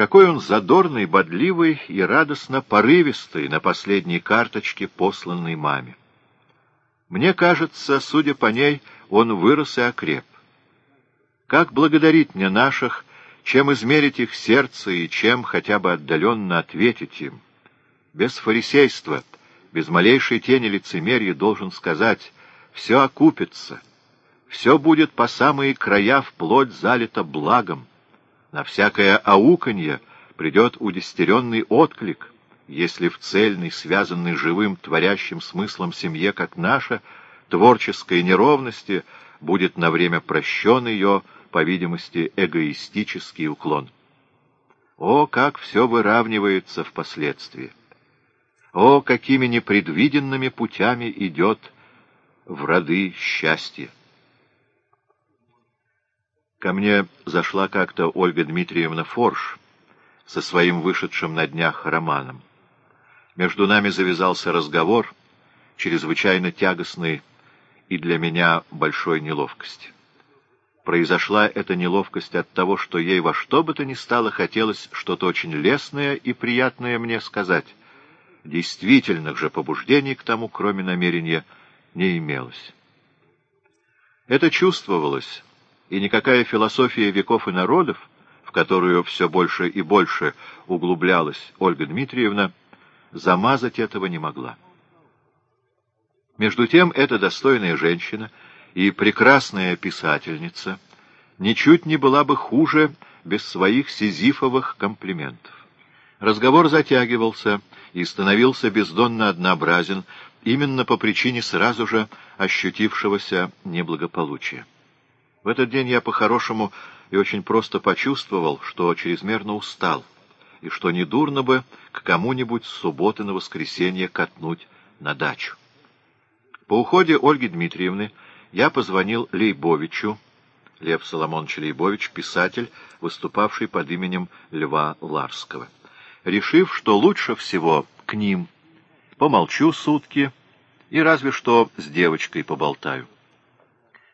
Какой он задорный, бодливый и радостно порывистый на последней карточке, посланной маме. Мне кажется, судя по ней, он вырос и окреп. Как благодарить мне наших, чем измерить их сердце и чем хотя бы отдаленно ответить им? Без фарисейства, без малейшей тени лицемерия должен сказать «все окупится». Все будет по самые края вплоть залито благом. На всякое ауканье придет удестеренный отклик, если в цельной, связанной живым, творящим смыслом семье, как наша, творческой неровности будет на время прощен ее, по видимости, эгоистический уклон. О, как все выравнивается впоследствии! О, какими непредвиденными путями идет в роды счастья! Ко мне зашла как-то Ольга Дмитриевна Форш со своим вышедшим на днях романом. Между нами завязался разговор, чрезвычайно тягостный и для меня большой неловкости. Произошла эта неловкость от того, что ей во что бы то ни стало хотелось что-то очень лестное и приятное мне сказать. Действительных же побуждений к тому, кроме намерения, не имелось. Это чувствовалось и никакая философия веков и народов, в которую все больше и больше углублялась Ольга Дмитриевна, замазать этого не могла. Между тем, эта достойная женщина и прекрасная писательница ничуть не была бы хуже без своих сизифовых комплиментов. Разговор затягивался и становился бездонно однообразен именно по причине сразу же ощутившегося неблагополучия. В этот день я по-хорошему и очень просто почувствовал, что чрезмерно устал, и что недурно бы к кому-нибудь с субботы на воскресенье катнуть на дачу. По уходе Ольги Дмитриевны я позвонил Лейбовичу, Лев Соломонович Лейбович, писатель, выступавший под именем Льва Ларского, решив, что лучше всего к ним помолчу сутки и разве что с девочкой поболтаю.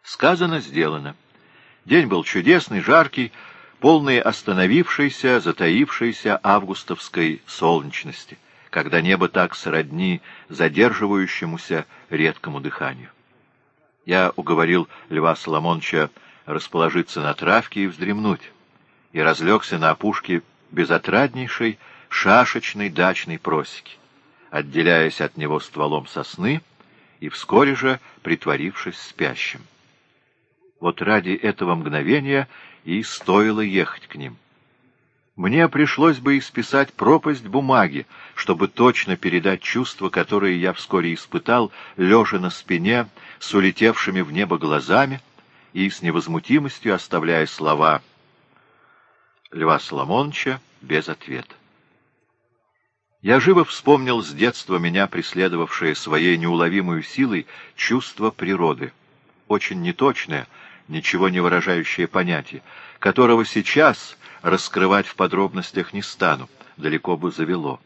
Сказано, сделано. День был чудесный, жаркий, полный остановившейся, затаившейся августовской солнечности, когда небо так сродни задерживающемуся редкому дыханию. Я уговорил Льва Соломоновича расположиться на травке и вздремнуть, и разлегся на опушке безотраднейшей шашечной дачной просеки, отделяясь от него стволом сосны и вскоре же притворившись спящим. Вот ради этого мгновения и стоило ехать к ним. Мне пришлось бы исписать пропасть бумаги, чтобы точно передать чувства, которые я вскоре испытал, лежа на спине, с улетевшими в небо глазами и с невозмутимостью оставляя слова Льва Соломоновича без ответа. Я живо вспомнил с детства меня преследовавшее своей неуловимой силой чувство природы, очень неточное, ничего не выражающее понятие, которого сейчас раскрывать в подробностях не стану, далеко бы завело.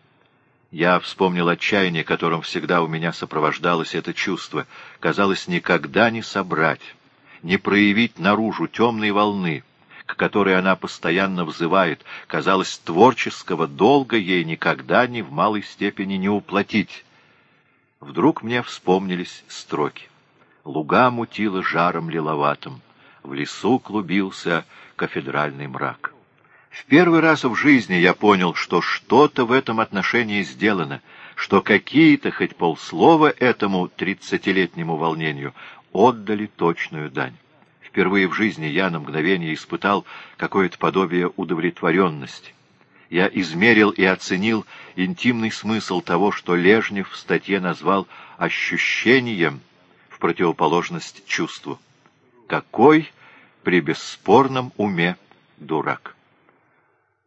Я вспомнил отчаяние, которым всегда у меня сопровождалось это чувство. Казалось, никогда не собрать, не проявить наружу темной волны, к которой она постоянно взывает. Казалось, творческого долга ей никогда ни в малой степени не уплатить. Вдруг мне вспомнились строки. Луга мутила жаром лиловатым в лесу клубился кафедральный мрак. В первый раз в жизни я понял, что что-то в этом отношении сделано, что какие-то хоть полслова этому тридцатилетнему волнению отдали точную дань. Впервые в жизни я на мгновение испытал какое-то подобие удовлетворенности. Я измерил и оценил интимный смысл того, что Лежнев в статье назвал ощущением противоположность чувству. Какой при бесспорном уме дурак.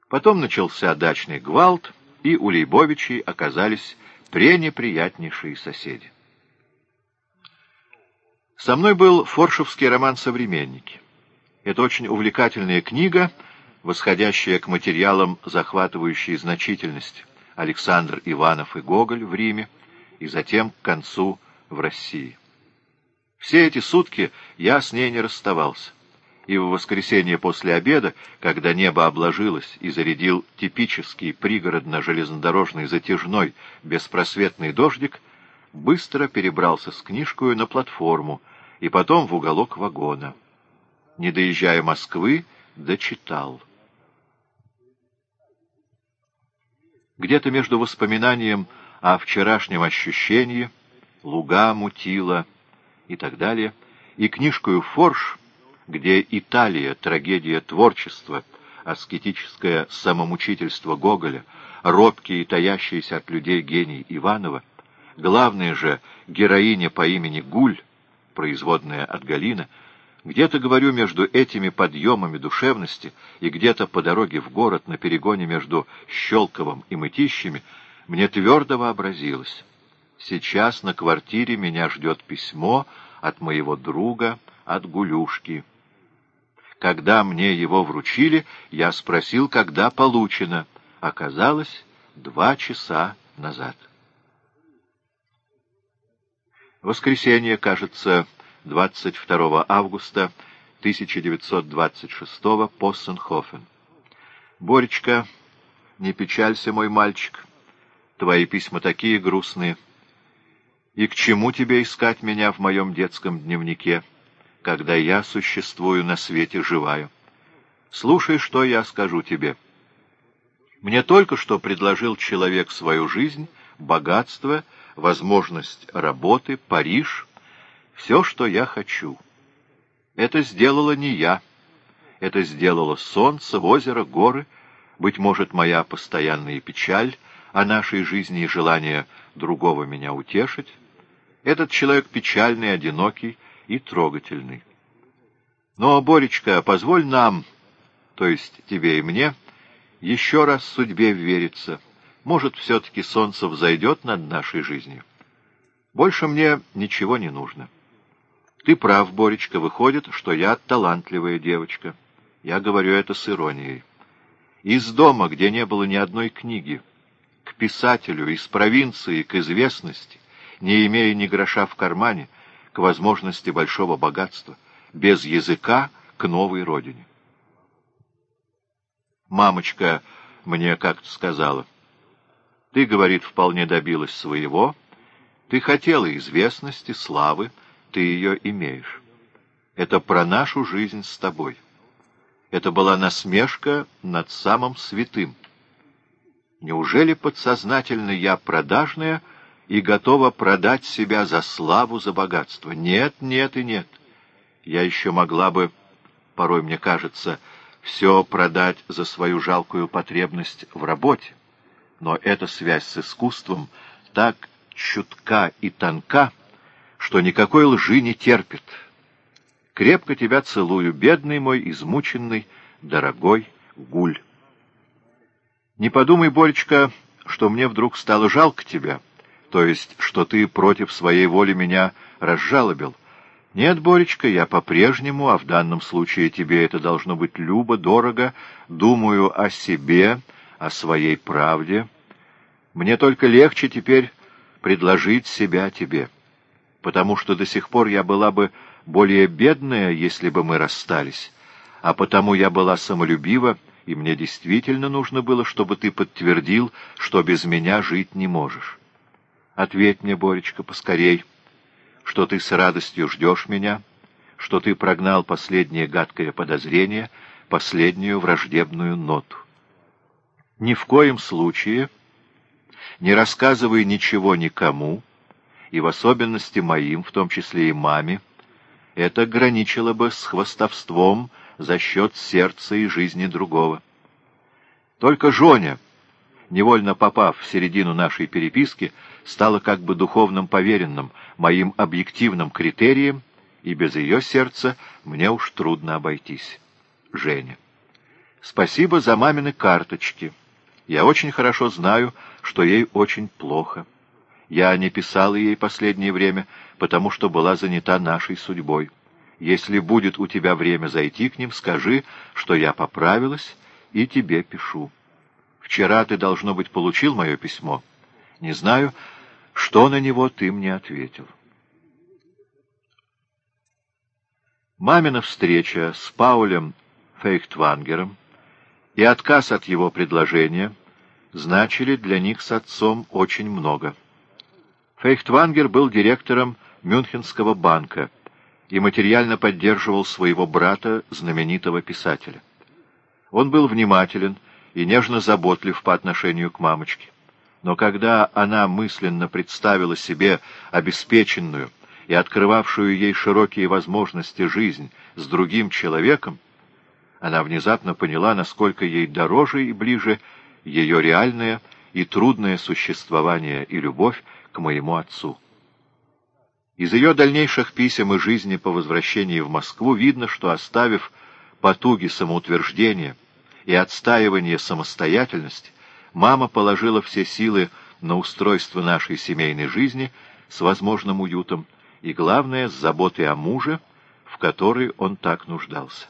Потом начался дачный гвалт, и у Лейбовичей оказались пренеприятнейшие соседи. Со мной был форшевский роман «Современники». Это очень увлекательная книга, восходящая к материалам захватывающей значительность Александр Иванов и Гоголь в Риме, и затем к концу в России. Все эти сутки я с ней не расставался. И в воскресенье после обеда, когда небо обложилось и зарядил типический пригородно-железнодорожный затяжной беспросветный дождик, быстро перебрался с книжкой на платформу и потом в уголок вагона. Не доезжая Москвы, дочитал. Где-то между воспоминанием о вчерашнем ощущении, луга мутила и так далее, и книжкою «Форш», где Италия, трагедия творчества, аскетическое самомучительство Гоголя, робкий и таящийся от людей гений Иванова, главная же героиня по имени Гуль, производная от Галина, где-то, говорю, между этими подъемами душевности и где-то по дороге в город на перегоне между Щелковым и Мытищами мне твердо вообразилось. Сейчас на квартире меня ждет письмо от моего друга, от Гулюшки. Когда мне его вручили, я спросил, когда получено. Оказалось, два часа назад. Воскресенье, кажется, 22 августа 1926 Поссенхофен. Боречка, не печалься, мой мальчик. Твои письма такие грустные. И к чему тебе искать меня в моем детском дневнике, когда я существую на свете живаю? Слушай, что я скажу тебе. Мне только что предложил человек свою жизнь, богатство, возможность работы, Париж — все, что я хочу. Это сделала не я. Это сделало солнце, озеро, горы, быть может, моя постоянная печаль о нашей жизни и желание другого меня утешить. Этот человек печальный, одинокий и трогательный. Но, Боречка, позволь нам, то есть тебе и мне, еще раз судьбе вериться. Может, все-таки солнце взойдет над нашей жизнью. Больше мне ничего не нужно. Ты прав, Боречка, выходит, что я талантливая девочка. Я говорю это с иронией. Из дома, где не было ни одной книги, к писателю, из провинции, к известности, не имея ни гроша в кармане, к возможности большого богатства, без языка к новой родине. Мамочка мне как-то сказала, ты, говорит, вполне добилась своего, ты хотела известности, славы, ты ее имеешь. Это про нашу жизнь с тобой. Это была насмешка над самым святым. Неужели подсознательно я продажная и готова продать себя за славу, за богатство? Нет, нет и нет. Я еще могла бы, порой мне кажется, все продать за свою жалкую потребность в работе. Но эта связь с искусством так чутка и тонка, что никакой лжи не терпит. Крепко тебя целую, бедный мой, измученный, дорогой гуль. Не подумай, Боречка, что мне вдруг стало жалко тебя, то есть, что ты против своей воли меня разжалобил. Нет, Боречка, я по-прежнему, а в данном случае тебе это должно быть любо, дорого, думаю о себе, о своей правде. Мне только легче теперь предложить себя тебе» потому что до сих пор я была бы более бедная, если бы мы расстались, а потому я была самолюбива, и мне действительно нужно было, чтобы ты подтвердил, что без меня жить не можешь. Ответь мне, Боречка, поскорей, что ты с радостью ждешь меня, что ты прогнал последнее гадкое подозрение, последнюю враждебную ноту. Ни в коем случае не рассказывай ничего никому, и в особенности моим, в том числе и маме, это граничило бы с хвостовством за счет сердца и жизни другого. Только Жоня, невольно попав в середину нашей переписки, стала как бы духовным поверенным, моим объективным критерием, и без ее сердца мне уж трудно обойтись. Женя. Спасибо за мамины карточки. Я очень хорошо знаю, что ей очень плохо. Я не писала ей последнее время, потому что была занята нашей судьбой. Если будет у тебя время зайти к ним, скажи, что я поправилась и тебе пишу. Вчера ты, должно быть, получил мое письмо. Не знаю, что на него ты мне ответил. Мамина встреча с Паулем Фейхтвангером и отказ от его предложения значили для них с отцом очень много. Фейхтвангер был директором Мюнхенского банка и материально поддерживал своего брата, знаменитого писателя. Он был внимателен и нежно заботлив по отношению к мамочке. Но когда она мысленно представила себе обеспеченную и открывавшую ей широкие возможности жизнь с другим человеком, она внезапно поняла, насколько ей дороже и ближе ее реальное и трудное существование и любовь к моему отцу. Из ее дальнейших писем и жизни по возвращении в Москву видно, что, оставив потуги самоутверждения и отстаивание самостоятельности, мама положила все силы на устройство нашей семейной жизни с возможным уютом и, главное, с заботой о муже, в которой он так нуждался.